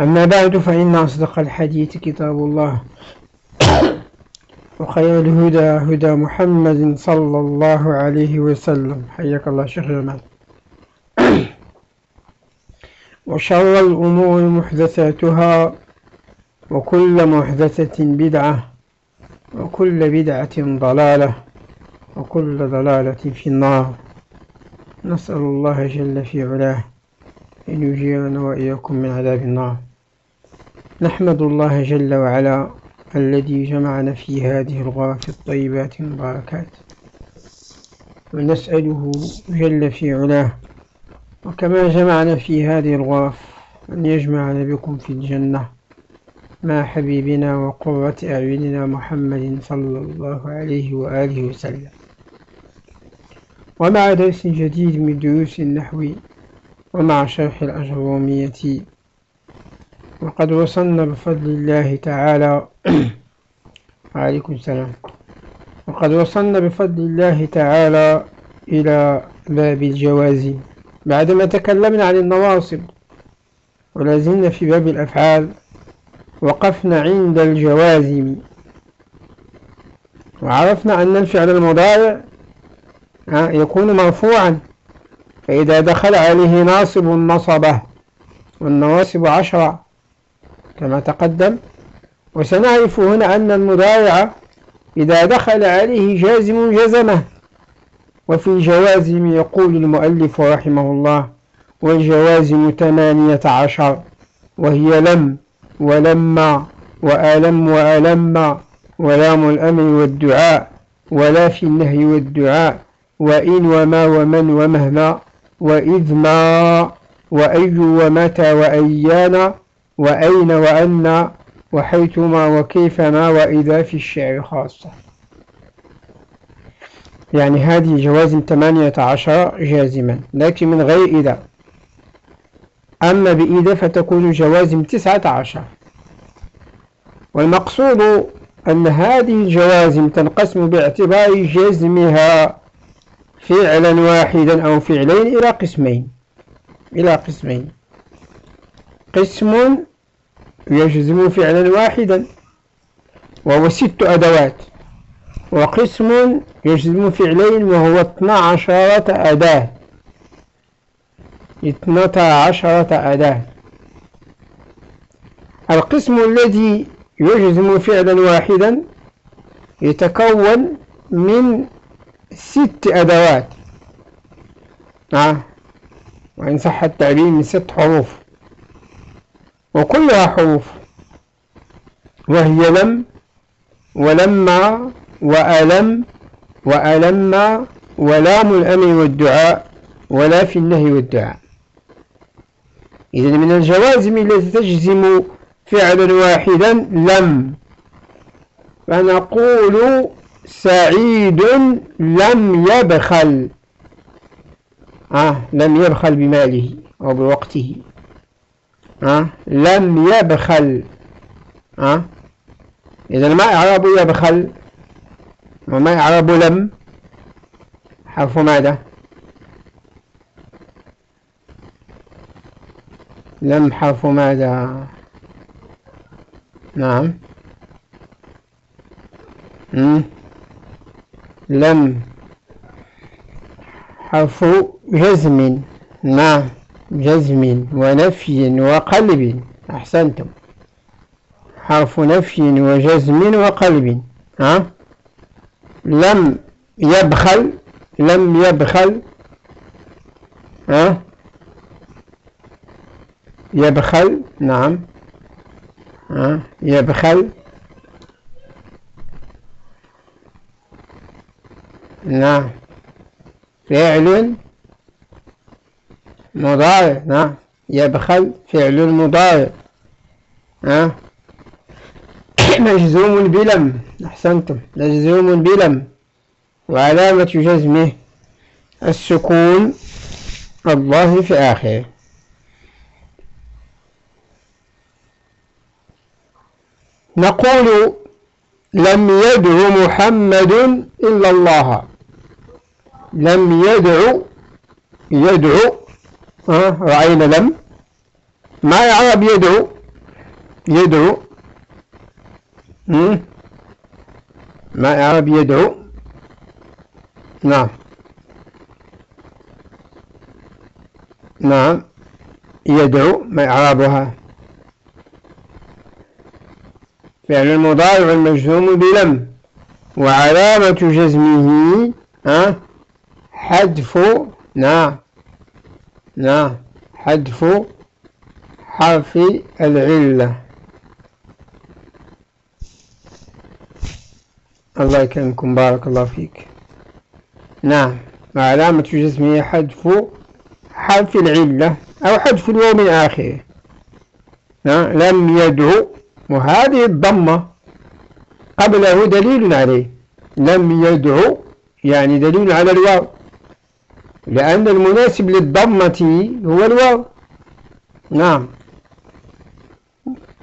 أما بعد فإن أصدق الحديث كتاب الله وخير الهدى هدى محمد صلى الله عليه وسلم. حياك الله شيخ جمال. وشر الأمور محدثاتها وكل محدثة بدعة وكل بدعة ضلالة وكل ضلالة في النار. نسأل الله جل في علاه أن يجيرنا وإياكم من عذاب النار. نحمد الله جل وعلا الذي جمعنا في هذه الغرف الطيبات المباركات ونسأله جل في علاه. وكما جمعنا في هذه الغرف أن يجمعنا بكم في الجنة مع حبيبنا وقرة أعيننا محمد صلى الله عليه وآله وسلم. ومع درس جديد من دروس النحو ومع شرح الأجرومية وقد وصلنا بفضل الله تعالى. وعليكم السلام. وقد وصلنا بفضل الله تعالى إلى باب الجوازم بعدما تكلمنا عن النواصب ولازلنا في باب الأفعال وقفنا عند الجوازم. وعرفنا أن الفعل المضارع يكون مرفوعا. فإذا دخل عليه ناصب نصبه والنواصب عشرة. كما تقدم. وسنعرف هنا أن المضارع إذا دخل عليه جازم جزمه وفي الجوازم يقول المؤلف رحمه الله والجوازم ثمانية عشر وهي لم ولما وألم وألم ولام الأمر والدعاء ولا في النهي والدعاء وإن وما ومن ومهما وإذ ما وأي ومتى وأيان وأين وأن وحيثما وكيفما وإذا في الشعر خاصة. يعني هذه جوازم ثمانية عشر جازما لكن من غير إذا. أما بإذا فتكون جوازم تسعة عشر. والمقصود أن هذه الجوازم تنقسم باعتبار جزمها فعلا واحدا أو فعلين إلى قسمين إلى قسمين. قسم يجزم فعلا واحدا وهو ست أدوات. وقسم يجزم فعلين وهو اثنى عشرة أداة. اثنتا عشرة أداة. القسم الذي يجزم فعلا واحدا يتكون من ست أدوات. آه. وإن صح التعبير من ست حروف. وكلها حروف. وهي لم ولما وألم وألم ولام الأمر والدعاء ولا في النهي والدعاء. إذا من الجوازم التي تجزم فعلا واحدا لم. فنقول سعيد لم يبخل. آه لم يبخل بماله أو بوقته. أه؟ لم يبخل. أه؟ إذا ما إعراب يبخل. وما إعراب لم؟ حرف ماذا؟ لم حرف ماذا؟ نعم. مم. لم. حرف جزم. نعم. جزم ونفي وقلب. أحسنتم. حرف نفي وجزم وقلب. ها؟ لم يبخل لم يبخل. ها؟ يبخل نعم. ها؟ يبخل. نعم. فعل مضارع نعم يبخل فعل مضارع ها؟ مجزوم بلم أحسنتم. مجزوم بلم. وعلامة جزمه السكون الله في آخره. نقول لم يدع محمد إلا الله. لم يدع يدعو رأينا لم؟ ما يعرب يدعو؟ يدعو. ما يعرب يدعو؟ نعم. نعم. يدعو ما إعرابها فعل المضارع المجزوم بلم. وعلامة جزمه حذف نعم. نعم حذف حرف العلة. الله يكرمكم بارك الله فيك. نعم وعلامة جزمه حذف حرف العلة أو حذف الواو من آخره لم يدعو وهذه الضمة قبله دليل عليه. لم يدعو يعني دليل على الواو. لأن المناسب للضمة هو الواو. نعم.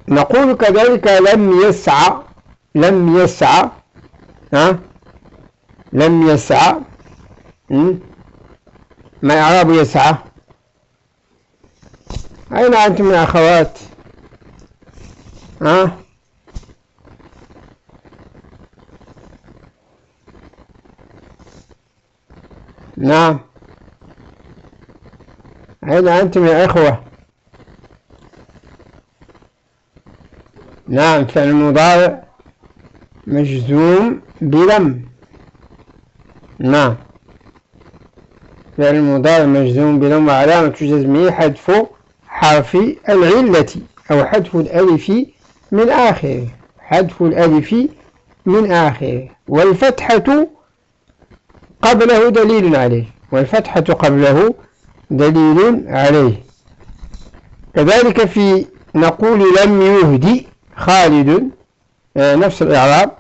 نقول كذلك لم يسعى لم يسعى ها؟ لم يسعى ما إعراب يسعى أين أنتم يا أخوات؟ ها؟ نعم. أين أنتم يا إخوة. نعم فعل المضارع مجزوم بلم. نعم. فعل المضارع مجزوم بلم وعلامة جزمه حذف حرف العلة أو حذف الألف من آخره. حذف الألف من آخره. والفتحة قبله دليل عليه. والفتحة قبله دليل عليه. كذلك في نقول لم يهدي خالد آه، نفس الإعراب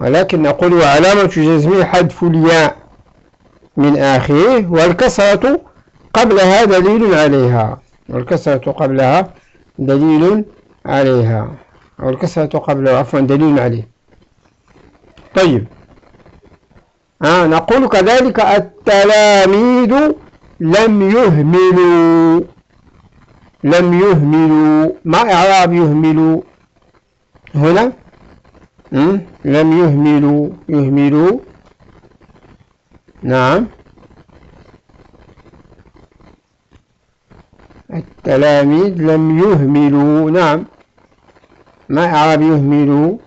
ولكن نقول وعلامة جزمه حذف الياء من آخره والكسرة قبلها دليل عليها. والكسرة قبلها دليل عليها. أو الكسرة قبلها عفوا دليل عليه. طيب. آه نقول كذلك التلاميذ لم يهملوا. لم يهملوا. ما إعراب يهملوا؟ هنا؟ لم يهملوا. يهملوا. نعم. التلاميذ لم يهملوا. نعم. ما إعراب يهملوا؟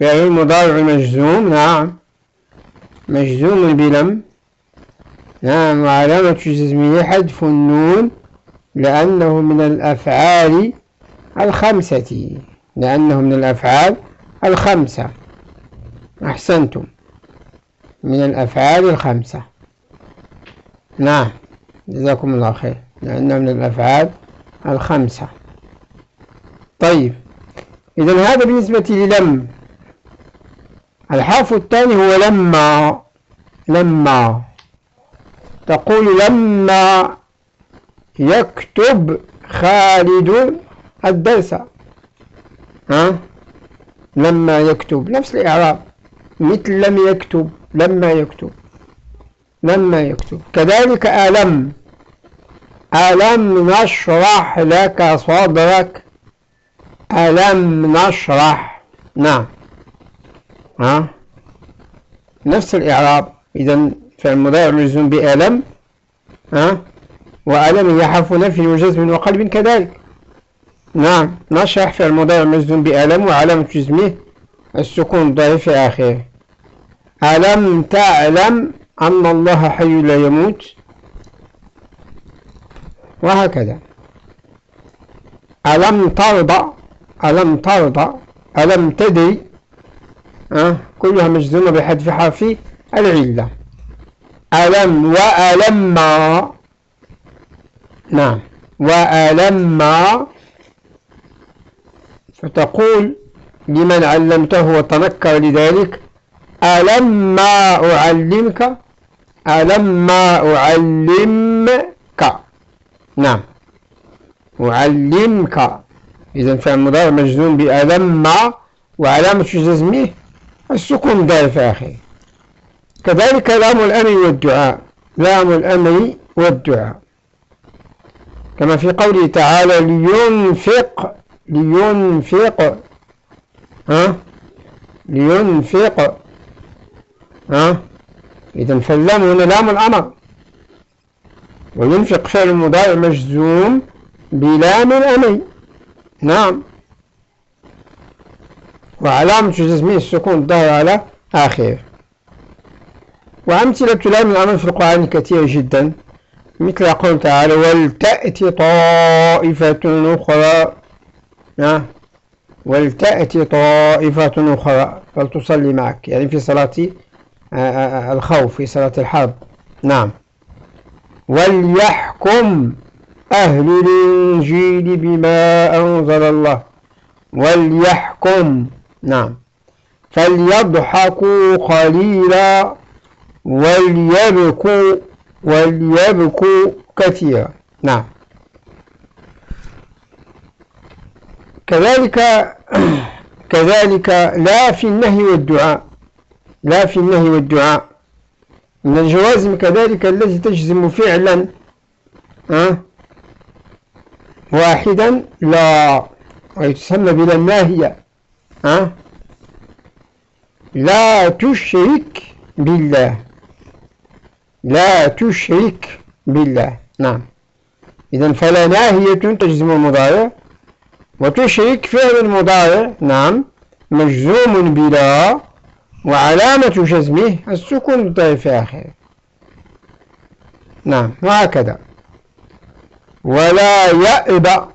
فعل المضارع مجزوم نعم. مجزوم بلم. نعم وعلامة جزمه حذف النون لأنه من الأفعال الخمسة. لأنه من الأفعال الخمسة. أحسنتم. من الأفعال الخمسة. نعم جزاكم الله خير. لأنه من الأفعال الخمسة. طيب إذا هذا بالنسبة للم. الحرف الثاني هو لما. لما. تقول لما يكتب خالد الدرس. ها؟ لما يكتب. نفس الإعراب. مثل لم يكتب. لما يكتب. لما يكتب. كذلك ألم ألم نشرح لك صدرك. ألم نشرح. نعم. ها؟ نفس الإعراب. إذا فعل مضارع مجزوم بألم ها؟ وألم هي حرف نفي وجزم وقلب كذلك. نعم نشرح فعل مضارع مجزوم بألم وعلامة جزمه السكون الضعيف في آخره. ألم تعلم أن الله حي لا يموت؟ وهكذا. ألم ترضى ألم ترضى ألم تدري أه؟ كلها مجزومة بحذف حرف العلة. ألم وألما نعم. وألما فتقول لمن علمته وتنكر لذلك ألما أعلمك؟ ألما أعلمك. نعم. أعلمك. إذا فعل مضارع مجزوم بألما وعلامة جزمه السكون في آخره كذلك لام الأمر والدعاء. لام الأمر والدعاء. كما في قوله تعالى لينفق لينفق. ها؟ لينفق. ها؟ إذا فاللام هنا لام الأمر. وينفق فعل مضارع مجزوم بلام الأمر. نعم. وعلامة جزمه السكون الظاهر على آخره. وأمثلة لام الأمر في القرآن كثيرة جدا مثل قول تعالى ولتأتي طائفة أخرى ولتأتي طائفة أخرى فلتصلي معك يعني في صلاة آه، آه، الخوف في صلاة الحرب. نعم. وليحكم أهل الإنجيل بما أنزل الله وليحكم نعم. فليضحكوا قليلا وليبكوا وليبكوا كثيرا. نعم. كذلك كذلك لا في النهي والدعاء. لا في النهي والدعاء. من الجوازم كذلك التي تجزم فعلا أه؟ واحدا لا ويتسمى بلا الناهية أه؟ لا تشرك بالله. لا تشرك بالله. نعم. إذا فلا ناهية تجزم المضارع. وتشرك فعل المضارع. نعم. مجزوم بلا. وعلامة جزمه السكون الضعيف آخره. نعم. وهكذا. ولا يأب.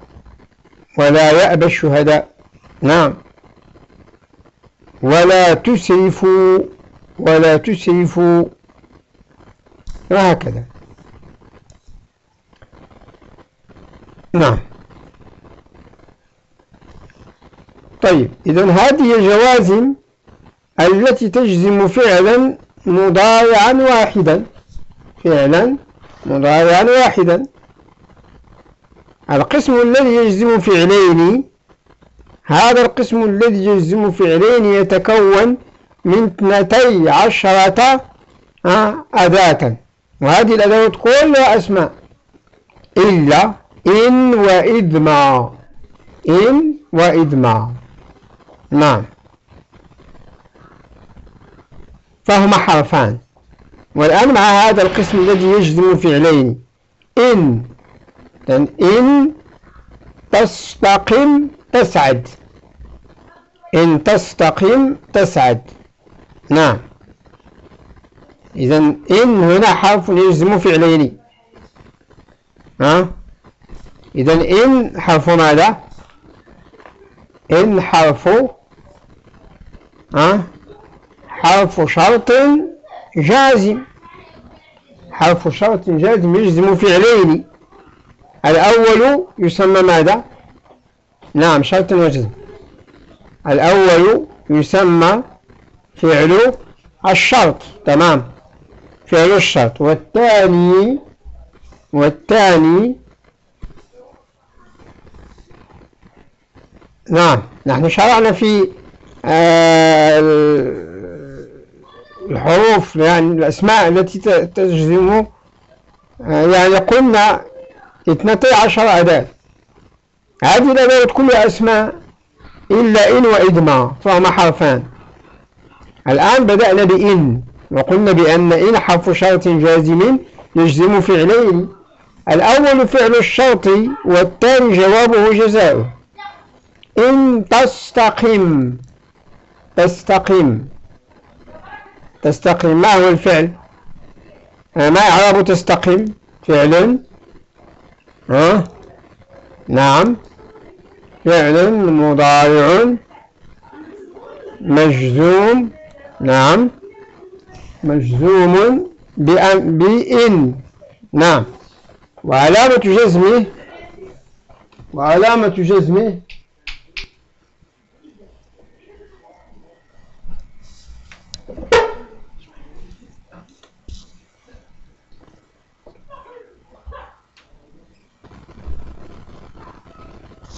ولا يأب الشهداء. نعم. ولا تسرفوا ولا تسرفوا وهكذا. نعم. طيب إذا هذه جوازم التي تجزم فعلا مضارعا واحدا. فعلا مضارعا واحدا. القسم الذي يجزم فعلين هذا القسم الذي يجزم فعلين يتكون من اثنتي عشرة أداة. وهذه الأدوات كلها أسماء. إلا إن وإدما. إن وإدما. نعم. فهما حرفان. والآن مع هذا القسم الذي يجزم فعلين. إن. إن تستقم تسعد. إن تستقم تسعد. نعم. إذا إن هنا حرف يجزم فعلين. ها؟ إذا إن حرف ماذا؟ إن حرف ها؟ حرف شرط جازم. حرف شرط جازم يجزم فعلين. الأول يسمى ماذا؟ نعم شرط وجزم الأول يسمى فعل الشرط. تمام. فعل الشرط. والثاني والثاني نعم. نحن شرعنا في آه الحروف يعني الأسماء التي تجزم آه، يعني قلنا اثنتي عشر أداة. هذه الأدوات كلها أسماء إلا إن وإدما فهما حرفان. الآن بدأنا بإن وقلنا بأن إن حرف شرط جازم يجزم فعلين. الأول فعل الشرط والثاني جوابه جزاؤه. إن تستقم تستقم تستقم. ما هو الفعل؟ ما إعراب تستقم؟ فعل. ها نعم. فعل مضارع مجزوم. نعم. مجزوم بأن بإن. نعم. وعلامة جزمه وعلامة جزمه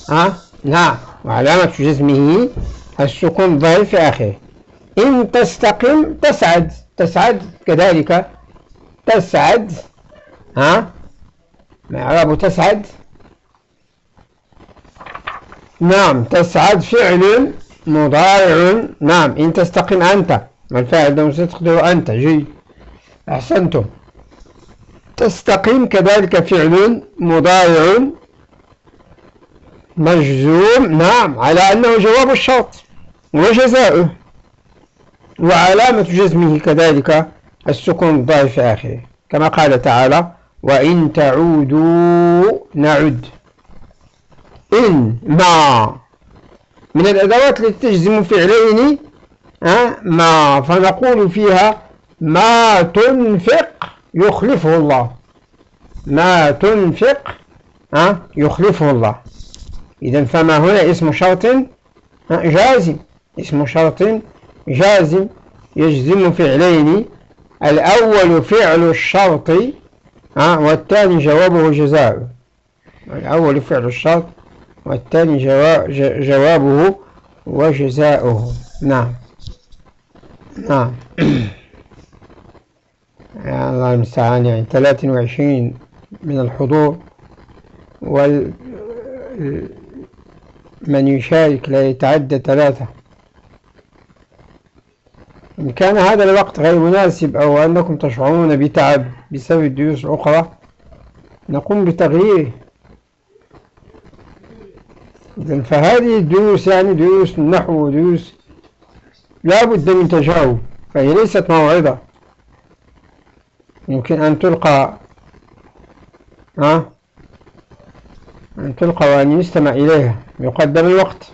ها؟ نعم وعلامة جزمه السكون ظاهر في آخره. إن تستقم تسعد. تسعد كذلك. تسعد. ها؟ ما إعراب تسعد. نعم. تسعد فعل مضارع. نعم. إن تستقم أنت. الفاعل ده؟ تقدر أنت. جيد. أحسنتم. تستقيم كذلك فعل مضارع. مجزوم. نعم على أنه جواب الشرط وجزاؤه وعلامة جزمه كذلك السكون الضعيف في آخره. كما قال تعالى وإن تعودوا نعد. إن ما. من الأدوات التي تجزم فعلين ما. فنقول فيها ما تنفق يخلفه الله. ما تنفق يخلفه الله. إذا فما هنا اسم شرط جازم. اسم شرط جازم. يجزم فعلين. الأول فعل الشرط والثاني جوابه جزاء. الأول فعل الشرط والثاني جوابه وجزاؤه. نعم. نعم. يا الله المستعان. يعني 23 من الحضور وال من يشارك لا يتعدى ثلاثة. إن كان هذا الوقت غير مناسب أو أنكم تشعرون بتعب بسبب الدروس الأخرى نقوم بتغييره. إذن فهذه الدروس يعني دروس النحو ودروس لا بد من تجاوب فهي ليست موعظة. يمكن أن تلقى ها؟ أن تلقى وأن يستمع إليها يقدم الوقت.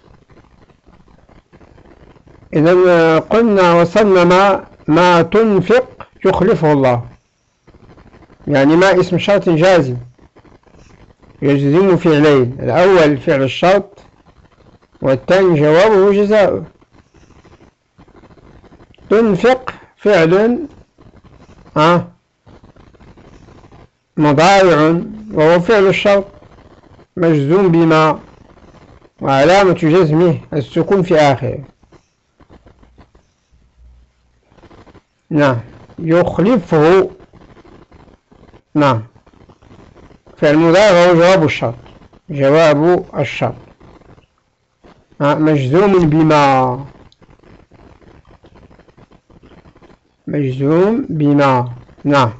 إذا قلنا وصلنا ما ما تنفق يخلفه الله. يعني ما اسم شرط جازم. يجزم فعلين الأول فعل الشرط والثاني جوابه جزاؤه. تنفق فعل آه مضارع وهو فعل الشرط. مجزوم بما وعلامة جزمه السكون في آخره. نعم. يخلفه. نعم. فالمضارع هو جواب الشرط. جواب الشرط. مجزوم بما. مجزوم بما. نعم.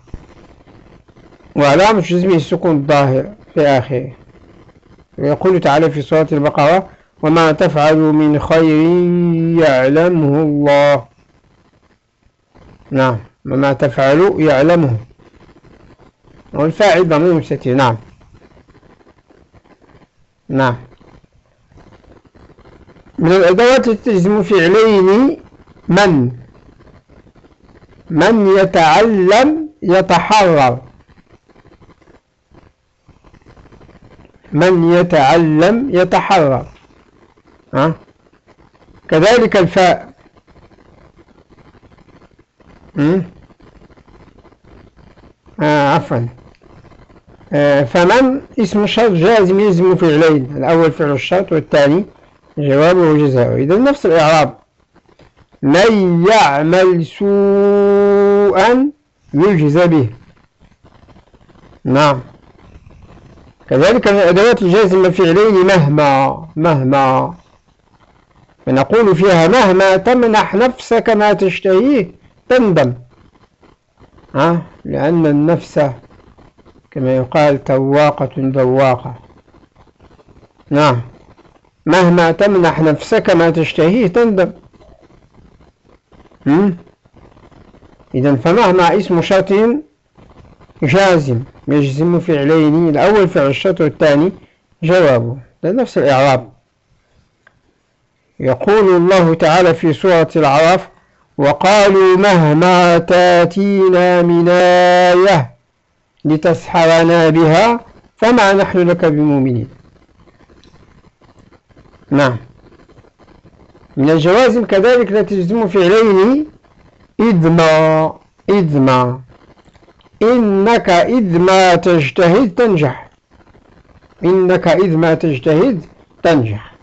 وعلامة جزمه السكون الظاهر في آخره. ويقول تعالى في سورة البقرة وما تفعل من خير يعلمه الله. نعم وما تفعل يعلمه. والفاعل ضمير مستتر نعم. نعم. من الأدوات التي تجزم فعلين من؟ من يتعلم يتحرر. من يتعلم يتحرر. كذلك الفاء. آه عفوا. آه فمن؟ اسم الشرط جازم يلزم فعلين. الأول فعل الشرط والثاني جوابه وجزاؤه إذا نفس الإعراب. من يعمل سوءا يجزى به. نعم. كذلك من أدوات الجازم الفعلين مهما مهما. فنقول فيها مهما تمنح نفسك ما تشتهيه تندم ها؟ لأن النفس كما يقال تواقة ذواقة نعم. مهما تمنح نفسك ما تشتهيه تندم إذا فمهما اسم شرط جازم. يجزم فعلين. الأول فعل الشرط والثاني جوابه ده نفس الإعراب. يقول الله تعالى في سورة العراف وقالوا مهما تأتينا من آية لتسحرنا بها فما نحن لك بمؤمنين. نعم. من الجوازم كذلك لا تجزم فعلين. إذما إذما إنك إذ ما تجتهد تنجح. إنك إذ ما تجتهد تنجح.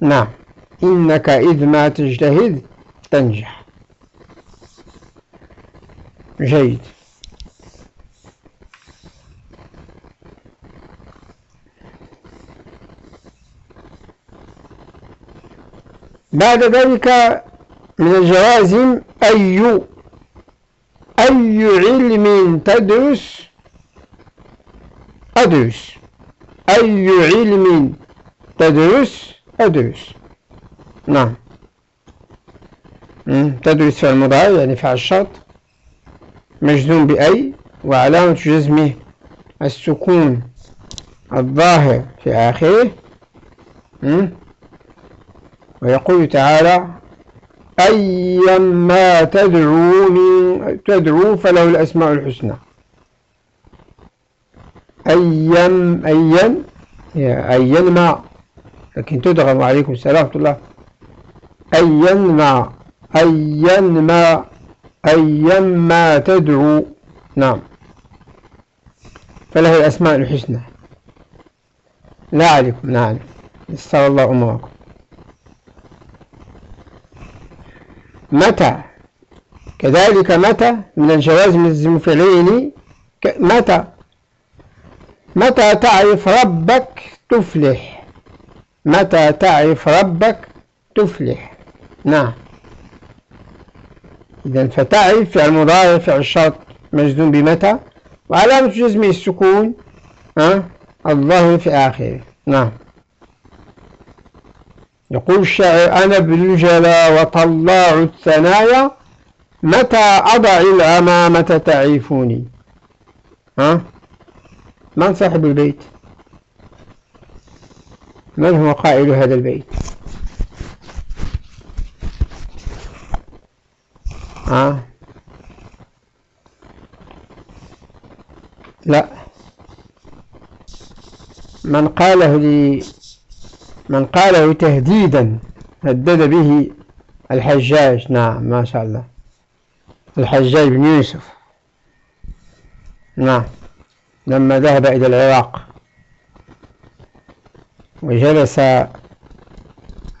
نعم. إنك إذ ما تجتهد تنجح. جيد. بعد ذلك من الجوازم أي أي علم تدرس؟ أدرس. أي علم تدرس؟ أدرس. نعم. تدرس في المضارع يعني في الشرط. مجزوم بأي وعلامة جزمه السكون الظاهر في آخره. ويقول تعالى أيما تدعو من تدعو فله الأسماء الحسنى. أيام أيام أيام ما. لكن تدغم عليكم السلام الله. أيام ما. أيام ما. أيام ما تدعو. نعم. فله الأسماء الحسنى. لا عليكم نعم يسر الله أموركم متى؟ كذلك متى؟ من الجوازم المفعلين. متى؟ متى تعرف ربك تفلح؟ متى تعرف ربك تفلح؟ نعم. إذا فتعرف في المضارع في الشرط مجزوم بمتى؟ وعلامة جزمه السكون ها؟ الظهر في آخره. نعم. يقول الشاعر أنا بالجلا وطلاع الثنايا متى أضع العمامة تعيفوني؟ ها؟ من صاحب البيت؟ من هو قائل هذا البيت؟ ها؟ لا. من قاله لي من قاله تهديدا هدد به الحجاج. نعم ما شاء الله. الحجاج بن يوسف. نعم لما ذهب إلى العراق وجلس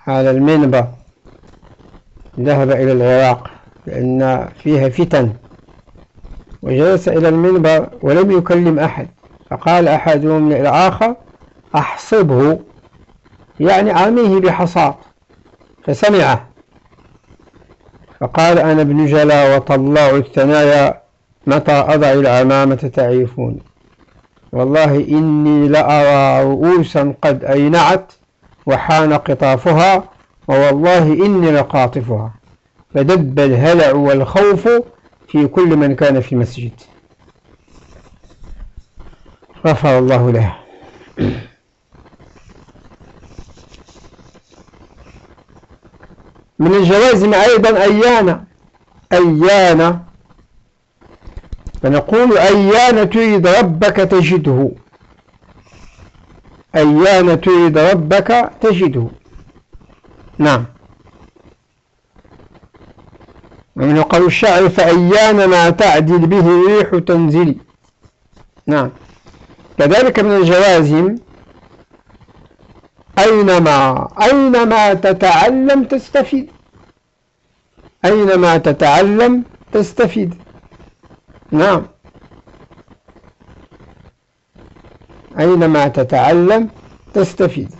على المنبر ذهب إلى العراق لأن فيها فتن. وجلس إلى المنبر ولم يكلم أحد فقال أحدهم للآخر أحصبه. يعني عاميه بحصاة فسمعه. فقال أنا ابن جلا وطلاع الثنايا متى أضع العمامة تعيفون؟ والله إني لأرى رؤوسا قد أينعت وحان قطافها ووالله إني لقاطفها. فدب الهلع والخوف في كل من كان في مسجد. غفر الله له. من الجوازم أيضا أيانا. أيانا. فنقول أيان تريد ربك تجده. أيان تريد ربك تجده. نعم. ومن قول الشاعر فأيان ما تعدل به الريح تنزلي نعم. كذلك من الجوازم أينما أينما تتعلم تستفيد. أينما تتعلم تستفيد. نعم. أينما تتعلم تستفيد.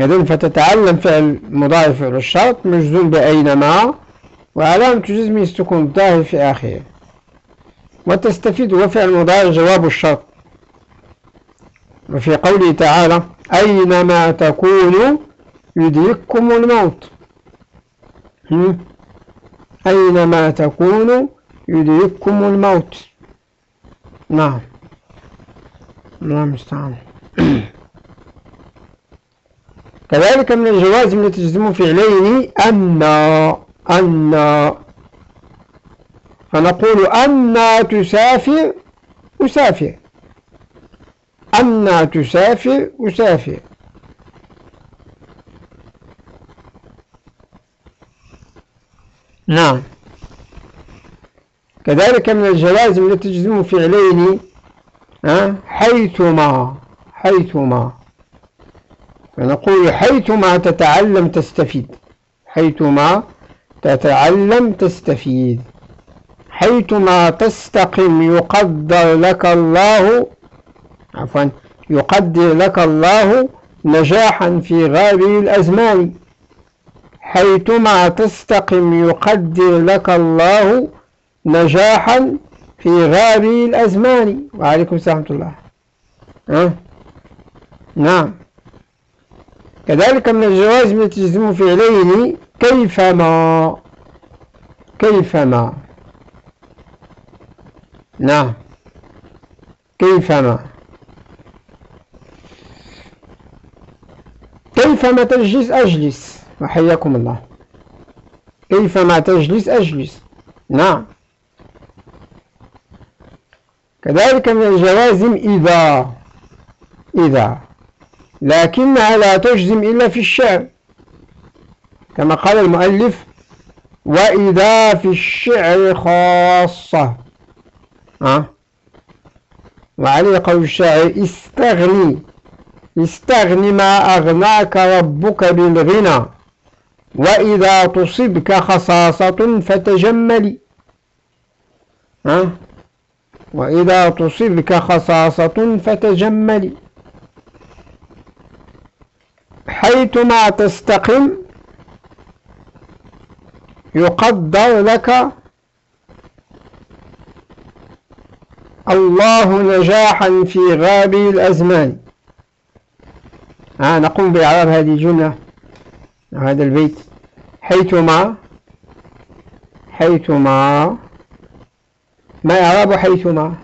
إذن فتتعلم فعل مضارع فعل الشرط مجزوم بأينما وعلامة جزمه تكون الظاهر في آخره. وتستفيد وفعل مضارع جواب الشرط. وفي قوله تعالى أينما تكونوا يدرككم الموت. أينما تكونوا يدرككم الموت. نعم. الله المستعان. كذلك من الجوازم التي تجزم فعلين أن أن فنقول أن تسافر أسافر أن تسافر أسافر. نعم. كذلك من الجوازم التي تجزم فعلين حيثما حيثما. فنقول حيثما تتعلم تستفيد. حيثما تتعلم تستفيد. حيثما تستقم يقدر لك الله عفوا يقدر لك الله نجاحا في غابر الأزمان. حيثما تستقم يقدر لك الله نجاحا في غابر الأزمان. وعليكم السلام الله. أه؟ نعم. كذلك من الجواز التي تجزم فعلين كيفما؟ كيفما؟ نعم. كيفما؟ كيفما تجلس أجلس. وحياكم الله. كيفما تجلس أجلس. نعم. كذلك من الجوازم إذا. إذا. لكنها لا تجزم إلا في الشعر. كما قال المؤلف وإذا في الشعر خاصة. أه؟ وعليه قول الشاعر استغني استغني ما أغناك ربك بالغنى وإذا تصبك خصاصة فتجملي أه؟ وإذا تصبك خصاصة فتجملي حيثما تستقم يقدر لك الله نجاحا في غابي الأزمان. آه نقوم بإعراب هذه الجملة هذا البيت. حيثما حيثما ما إعراب حيثما؟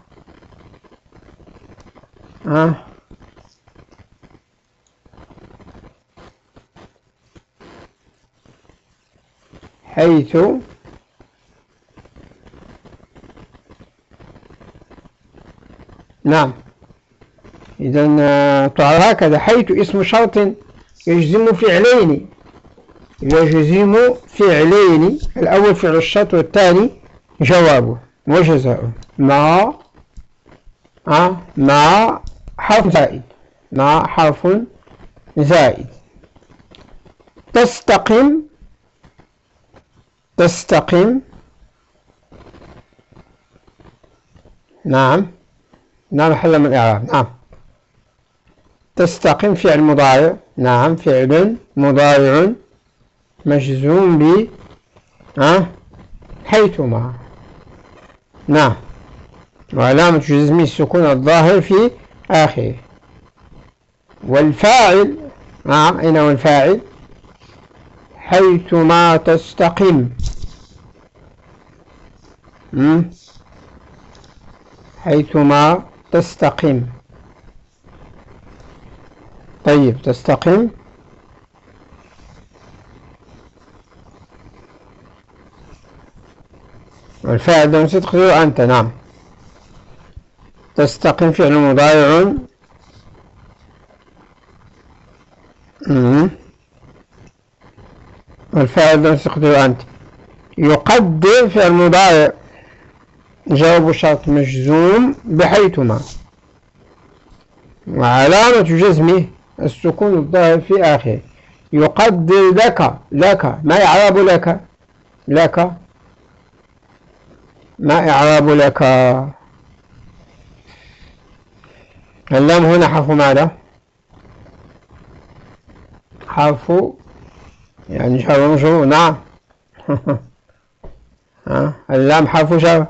آه حيث نعم. إذا آه، تعال هكذا. حيث اسم شرط يجزم فعلين. يجزم فعلين. الأول فعل الشرط والثاني جوابه وجزاؤه مع آه، مع حرف زائد. مع حرف زائد. تستقم تستقم. نعم. نعم حل من الإعراب نعم. تستقم فعل مضارع. نعم فعل مضارع مجزوم ب أه؟ حيثما. نعم. وعلامة جزمه السكون الظاهر في آخره. والفاعل نعم أين هو الفاعل حيثما تستقم حيثما تستقم طيب تستقم والفاعل ده تقدر أنت نعم. تستقم فعل مضارع. والفاعل ده تقدر أنت. يقدر فعل مضارع. جواب شرط مجزوم بحيثما. وعلامة جزمه السكون الظاهر في آخره. يقدر لك لك ما إعراب لك لك. ما إعراب لك. اللام هنا حرف ماذا؟ حرف يعني شر مشروع نعم. اللام حرف شر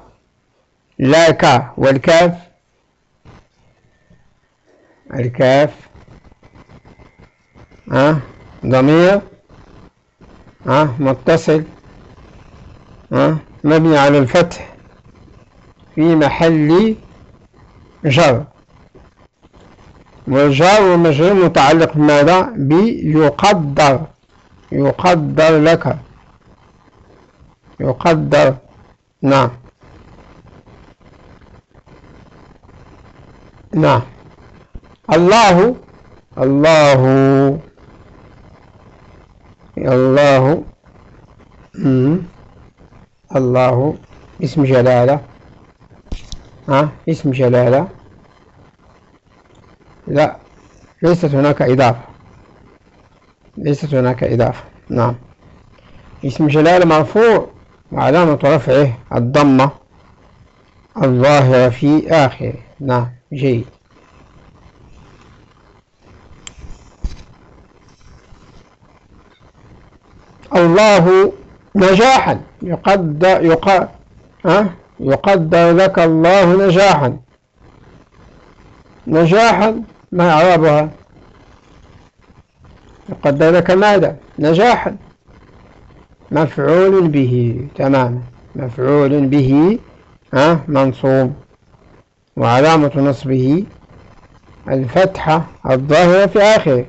لا ك والكاف. الكاف. ها؟ ضمير؟ ها؟ متصل؟ ها؟ مبني على الفتح. في محل جر. والجار والمجرور متعلق بماذا؟ بيقدر. يقدر لك. يقدر. نعم. نعم. الله. الله. الله. الله. اسم جلالة. ها؟ اسم جلالة. لا. ليست هناك إضافة. ليست هناك إضافة. نعم. اسم جلالة مرفوع وعلامة رفعه الضمة الظاهرة في آخره. نعم. جيد. الله نجاحا. يقدر يقدر يقدر لك الله نجاحا. نجاحا ما إعرابها يقدر لك ماذا؟ نجاحا. مفعول به تماما مفعول به ها؟ منصوب. وعلامة نصبه الفتحة الظاهرة في آخره.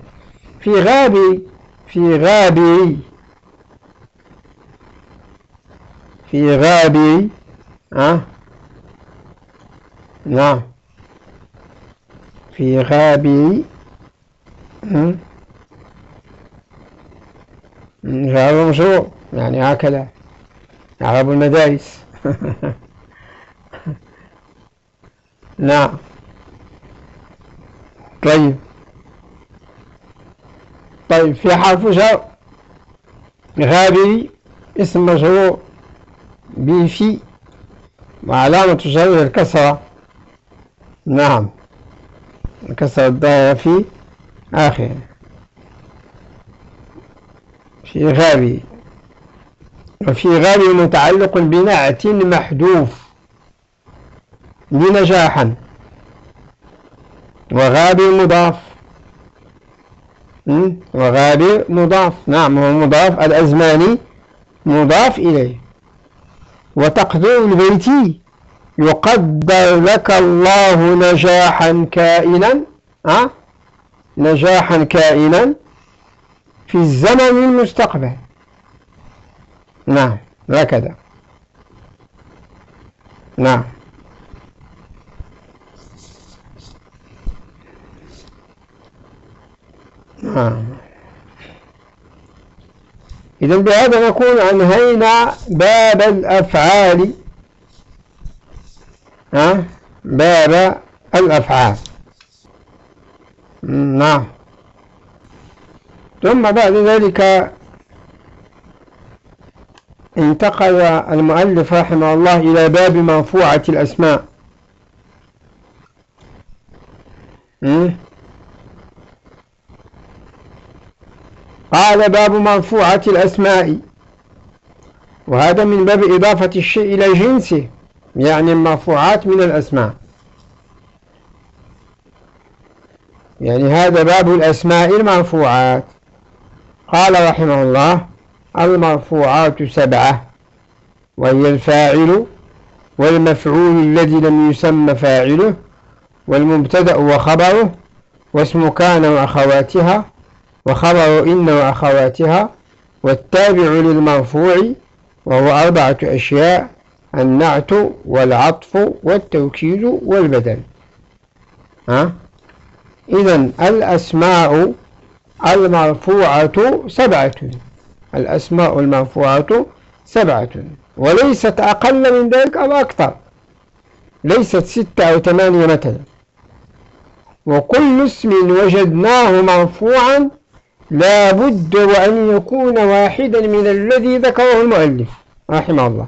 في غابي في غابي. في غابي ها؟ نعم. في غابي غاب مشروع يعني هكذا. عرب المدارس. نعم. طيب. طيب في حرف جر غابي اسم مشروع. بفي وعلامة جره الكسرة. نعم. الكسرة الدائرة في آخر في غابي. وفي غابي متعلق بنعت محذوف. بنجاحا. وغابي مضاف. وغابي مضاف. نعم هو مضاف. الأزماني مضاف إليه. وتقدير البيتي يقدر لك الله نجاحا كائنا أه؟ نجاحا كائنا في الزمن المستقبل. نعم هكذا. نعم. نعم. إذا بهذا نكون أنهينا باب الأفعال. ها؟ باب الأفعال. نعم. ثم بعد ذلك انتقل المؤلف رحمه الله إلى باب مرفوعة الأسماء. قال باب مرفوعة الأسماء. وهذا من باب إضافة الشيء إلى جنسه يعني المرفوعات من الأسماء. يعني هذا باب الأسماء المرفوعات. قال رحمه الله المرفوعات سبعة وهي الفاعل والمفعول الذي لم يسمى فاعله والمبتدأ وخبره واسم كان وأخواتها وخبر إن وأخواتها والتابع للمرفوع وهو أربعة أشياء النعت والعطف والتوكيد والبدل. ها؟ إذا الأسماء المرفوعة سبعة. الأسماء المرفوعة سبعة. وليست أقل من ذلك أو أكثر. ليست ستة أو ثمانية مثلا. وكل اسم وجدناه مرفوعا لا بد وأن يكون واحدا من الذي ذكره المؤلف رحمه الله.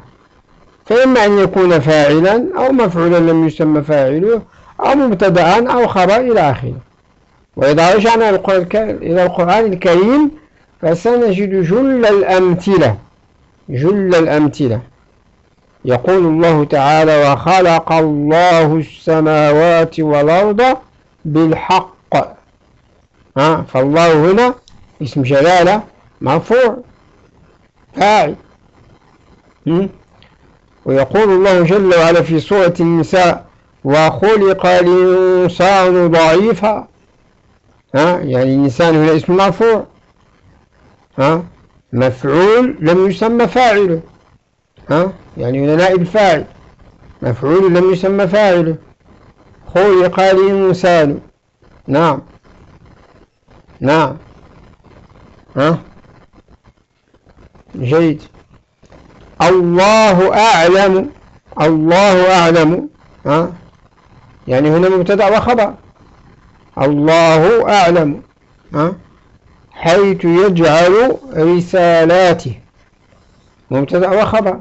فإما أن يكون فاعلا أو مفعولا لم يسمى فاعله أو مبتدأ أو خبر إلى آخره. وإذا رجعنا إلى القرآن الكريم فسنجد جل الأمثلة جل الأمثلة. يقول الله تعالى وخلق الله السماوات والأرض بالحق. فالله هنا اسم جلالة مرفوع. فاعل. ويقول الله جل وعلا في سورة النساء وخلق الإنسان ضعيفا. ها؟ يعني الإنسان هنا اسم مرفوع. ها؟ مفعول لم يسمى فاعله. ها؟ يعني هنا نائب فاعل. مفعول لم يسمى فاعله. خلق الإنسان. نعم. نعم. ها؟ جيد. الله أعلم. الله أعلم. ها؟ يعني هنا مبتدأ وخبر الله أعلم. ها؟ حيث يجعل رسالاته. مبتدأ وخبر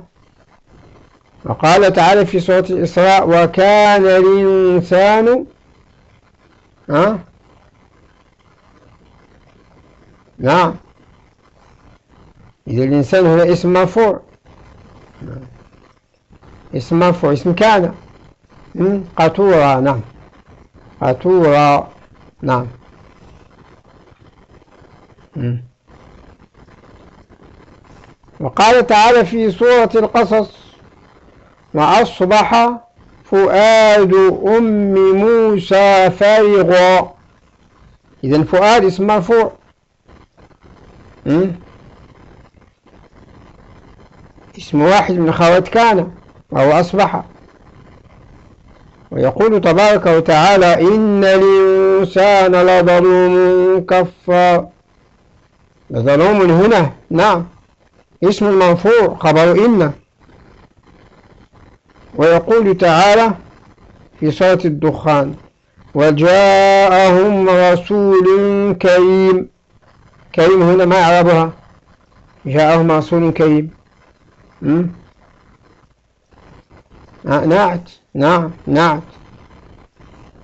وقال تعالى في سورة الإسراء وكان الإنسان ها؟ نعم. إذا الإنسان هنا اسم مرفوع. اسم مرفوع اسم كان. قطورة نعم. قطورة نعم. وقال تعالى في سورة القصص وأصبح فؤاد أم موسى فارغا. إذا فؤاد اسم مرفوع. اسم واحد من أخوات كان وهو أصبح. ويقول تبارك وتعالى إن الإنسان لظلوم كفار لظلوم هنا نعم. اسم مرفوع خبر إن. ويقول تعالى في صلاة الدخان وجاءهم رسول كريم. كريم هنا ما أعربها جاءهم رسول كريم. آه، نعت نعم نعت.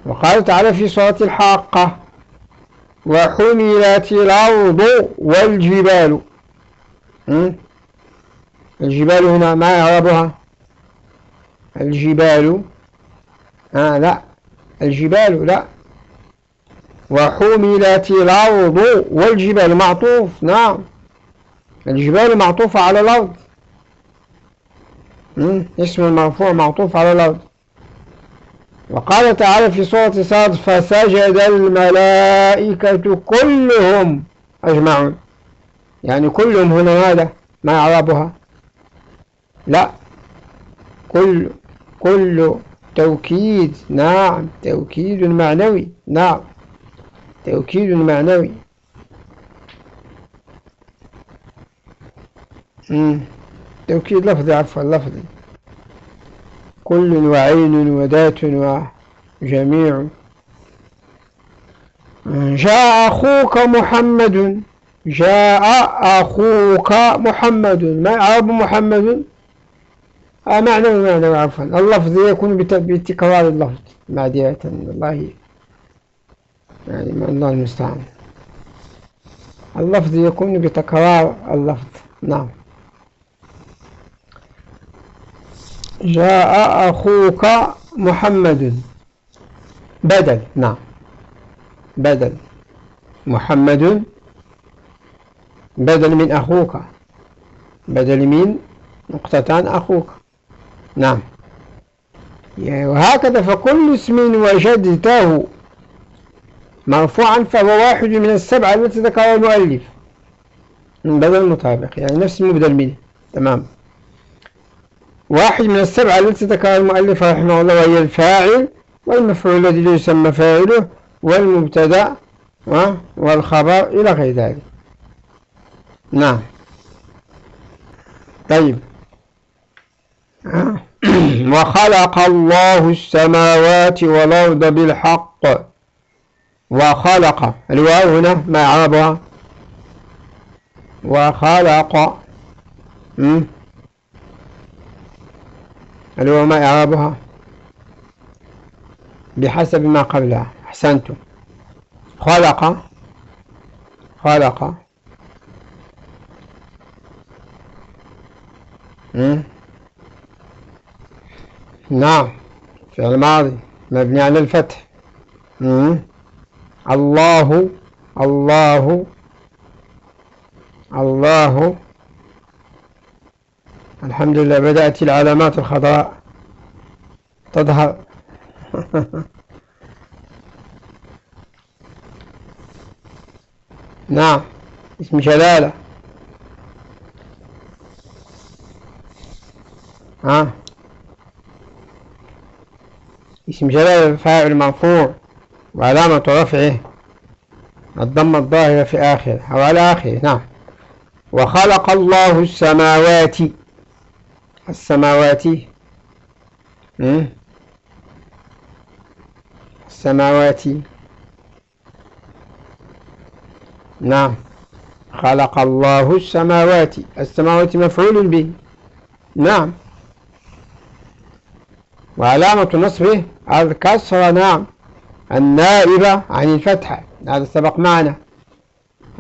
وقال تعالى في صلاة الحاقة وحملت الأرض والجبال. الجبال هنا ما يعربها؟ الجبال. آه لا. الجبال لا. وحملت الأرض والجبال معطوف. نعم. الجبال معطوفة على الأرض. اسم المرفوع معطوف على الأرض. وقال تعالى في سورة صاد فسجد الملائكة كلهم أجمعون. يعني كلهم هنا ماذا؟ ما إعرابها لا. كل كل توكيد. نعم. توكيد معنوي. نعم. توكيد معنوي توكيد لفظي عفوا لفظي. كل وعين وذات وجميع. جاء أخوك محمد جاء أخوك محمد. ما عرب محمد؟ آه معنى معنى عفوا. اللفظ يكون بتكرار اللفظ. معدية الله يعني الله المستعان. اللفظ يكون بتكرار اللفظ. نعم. جاء أخوك محمد. بدل. نعم. بدل. محمد. بدل من أخوك. بدل من نقطتان أخوك. نعم. وهكذا فكل اسم وجدته مرفوعا فهو واحد من السبعة التي ذكرها المؤلف. من بدل مطابق يعني نفس المبدل منه تمام. واحد من السبعة التي ذكرها المؤلف رحمه الله وهي الفاعل والمفعول الذي يسمى فاعله والمبتدأ والخبر إلى غير ذلك. نعم. طيب. وخلق الله السماوات والأرض بالحق. وخلق. الواو هنا ما إعرابها وخلق. الواو ما إعرابها بحسب ما قبلها. أحسنتم. خلق. خلق. نعم. فعل ماضي مبني على الفتح. الله الله الله. الحمد لله بدأت العلامات الخضراء تظهر. نعم اسم جلالة. ها؟ اسم جلالة فاعل مرفوع. وعلامة رفعه الضمة الظاهرة في آخر أو على آخره نعم. وخلق الله السماوات. السماوات السماوات. نعم. خلق الله السماوات. السماوات مفعول به. نعم. وعلامة نصبه الكسر نعم. النائبة عن الفتحة هذا سبق معنا.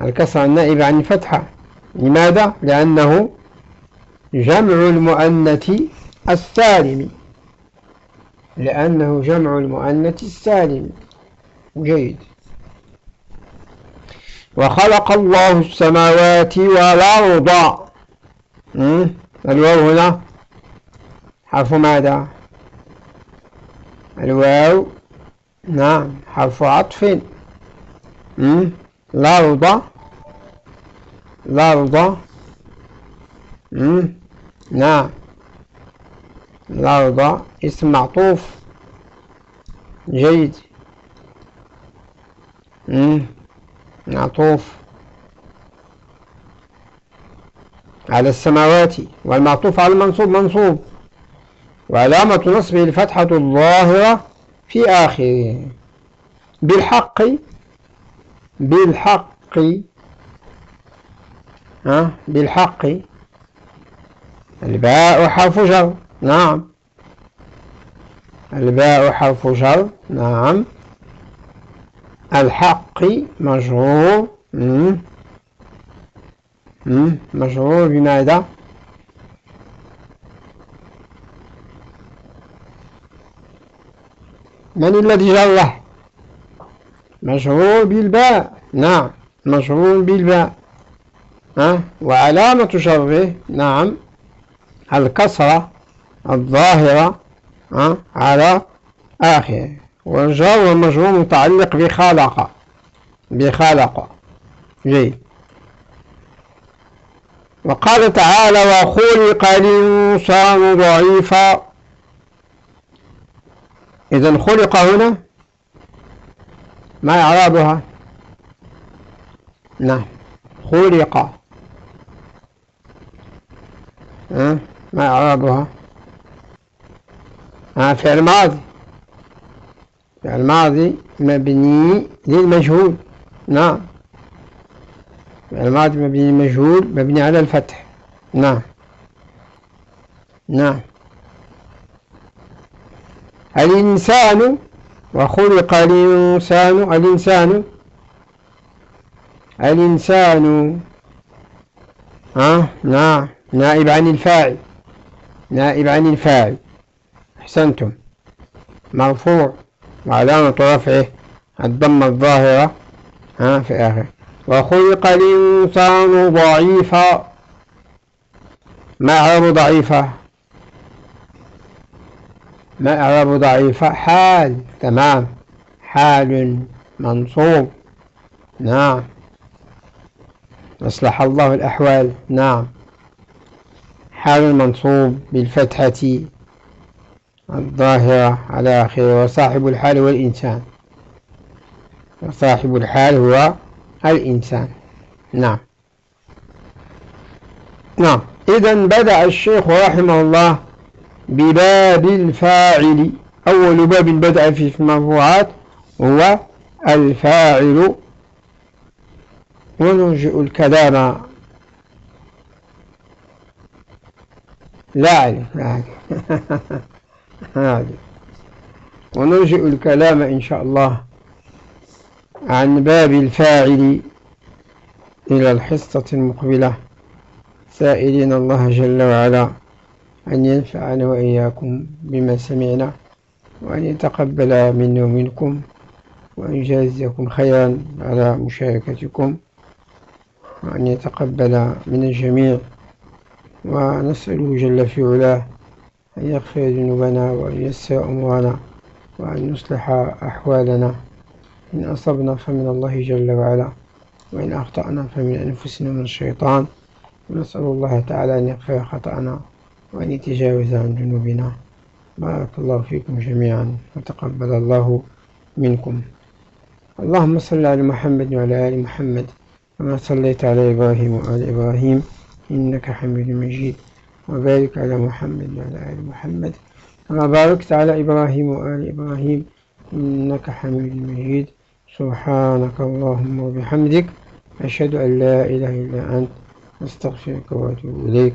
الكسر النائبة عن الفتحة لماذا؟ لأنه جمع المؤنث السالم. لأنه جمع المؤنث السالم. جيد. وخلق الله السماوات والأرض. الواو هنا. حرف ماذا؟ الواو نعم حرف عطف الأرض الأرض نعم. الأرض اسم معطوف. جيد. معطوف. على السماوات. والمعطوف على المنصوب منصوب. وعلامة نصبه الفتحة الظاهرة. في آخره. بالحق بالحق ها؟ بالحق. الباء حرف جر. نعم. الباء حرف جر. نعم. الحق مجرور. مجرور بماذا من الذي جره مجرور بالباء. نعم مجرور بالباء. ها؟ وعلامة جره نعم. الكسرة الظاهرة ها؟ على آخره. والجار والمجرور متعلق بخلق بخلق جيد. وقال تعالى وخلق الإنسان ضعيفا إذا خلق هنا ما إعرابها؟ نعم. خلق. ما إعرابها؟ ها فعل ماضي. فعل ماضي مبني للمجهول. نعم. فعل ماضي مبني للمجهول مبني على الفتح. نعم. نعم. الإنسان وخلق الإنسان الإنسان الإنسان ها نعم نائب عن الفاعل نائب عن الفاعل. أحسنتم. مرفوع. وعلامة رفعه الضمة الظاهرة ها في آخر. وخلق الإنسان ضعيفا. ما أعرب ضعيفا؟ ما أعرب ضعيفا حال. تمام. حال منصوب. نعم. أصلح الله الأحوال. نعم. حال منصوب بالفتحة الظاهرة على آخره وصاحب الحال هو الإنسان. وصاحب الحال هو الإنسان. نعم. نعم. إذا بدأ الشيخ رحمه الله بباب الفاعل. أول باب بدأ في المرفوعات هو الفاعل. ونرجئ الكلام. لا أعرف لا أعرف. ونرجئ الكلام إن شاء الله عن باب الفاعل إلى الحصة المقبلة. سائلين الله جل وعلا. أن ينفعنا وإياكم بما سمعنا وأن يتقبل منا ومنكم وأن يجازيكم خيرا على مشاركتكم وأن يتقبل من الجميع. ونسأله جل في علاه أن يغفر ذنوبنا وأن يسر أمورنا وأن يصلح أحوالنا. إن أصبنا فمن الله جل وعلا وإن أخطأنا فمن أنفسنا من الشيطان. ونسأل الله تعالى أن يغفر خطأنا. وأن يتجاوز عن ذنوبنا بارك الله فيكم جميعا وتقبل الله منكم. اللهم صل على محمد وعلى آل محمد كما صليت على إبراهيم وآل إبراهيم. إنك حميد مجيد. وبارك على محمد وعلى آل محمد كما باركت على إبراهيم وآل إبراهيم. إنك حميد مجيد. سبحانك اللهم وبحمدك. أشهد أن لا إله إلا أنت. أستغفرك وأتوب إليك.